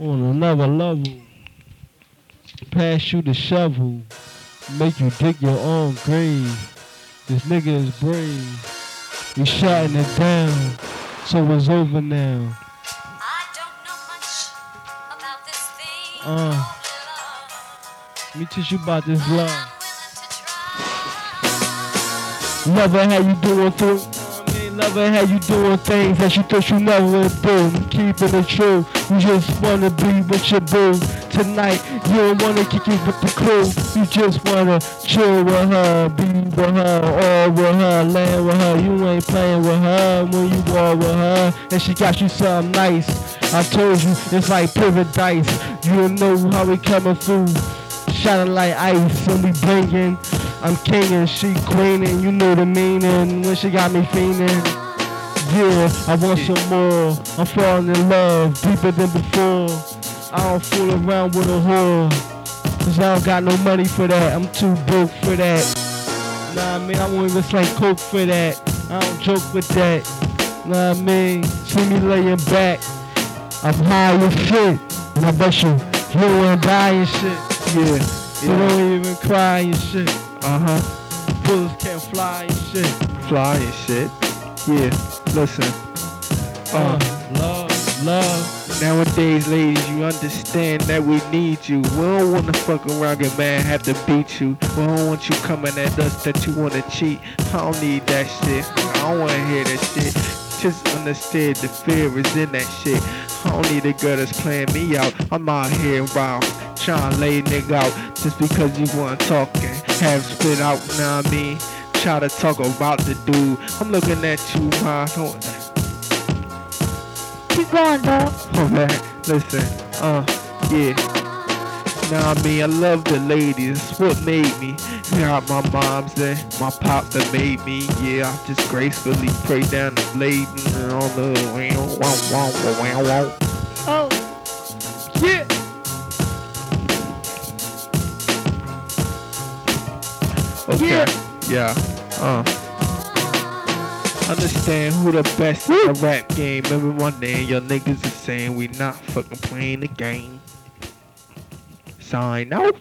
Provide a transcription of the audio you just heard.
on another level. Pass you the shovel, make you dig your own grave. This nigga is brave. We shutting it down, so it's over now. Uh, let me teach you about this love. Love it how you doing through. Mean, how you doing things that you thought you never would do. Keeping it true. You just wanna be with your boo. Tonight, you don't wanna kick it with the crew. You just wanna chill with her, be with her, all with her, land with her. You ain't playing with her when you all with her. And she got you something nice. I told you, it's like paradise. You don't know how we coming through. Shining like ice, and we bringing. I'm king and she queen, and you know the meaning when she got me fiending. Yeah, I want some more. I'm falling in love deeper than before. I don't fool around with a whore. Cause I don't got no money for that. I'm too broke for that. Nah, I mean, I won't even slang coke for that. I don't joke with that. Nah, I mean, see me laying back. I'm high as shit. And I bet you, you ain't dying shit. Yeah. So Yeah. don't even cry and shit. Uh huh. Bullets can't fly and shit. Fly and shit. Yeah. Listen. Uh, Uh, love, love. nowadays, ladies, you understand that we need you. We don't wanna fuck around, get man have to beat you. We don't want you coming at us that you wanna cheat. I don't need that shit. I don't wanna hear that shit. Just understand the fear is in that shit. I don't need a girl that's playing me out. I'm out here around trying to lay a nigga out just because you wanna talk and have spit out, what I mean? Try to talk about the dude. I'm looking at you, ma. Don't, Keep going, dog. Oh man, listen, uh, yeah. Now I mean, I love the ladies. It's what made me. Got my moms and my pops that made me. Yeah, I just gracefully pray down the blade and all the wow, wow, wow, wow, wow. Okay. Yeah. Uh. Understand who the best in the rap game. Every one day your niggas is saying we not fucking playing the game. Sign out.